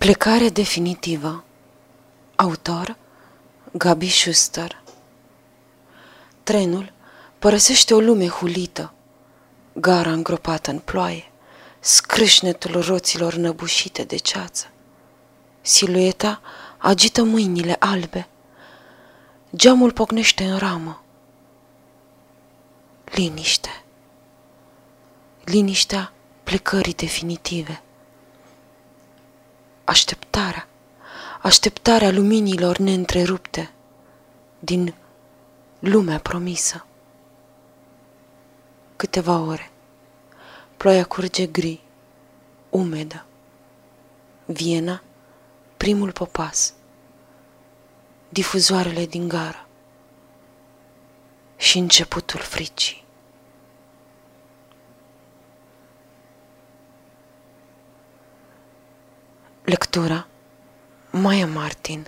Plecare definitivă Autor Gabi Schuster Trenul părăsește o lume hulită, gara îngropată în ploaie, scrâșnetul roților năbușite de ceață. Silueta agită mâinile albe, geamul pocnește în ramă. Liniște. Liniștea plecării definitive așteptarea, așteptarea luminilor neîntrerupte din lumea promisă. Câteva ore, ploaia curge gri, umedă. Viena, primul popas, difuzoarele din gară și începutul fricii. Lectura Maya Martin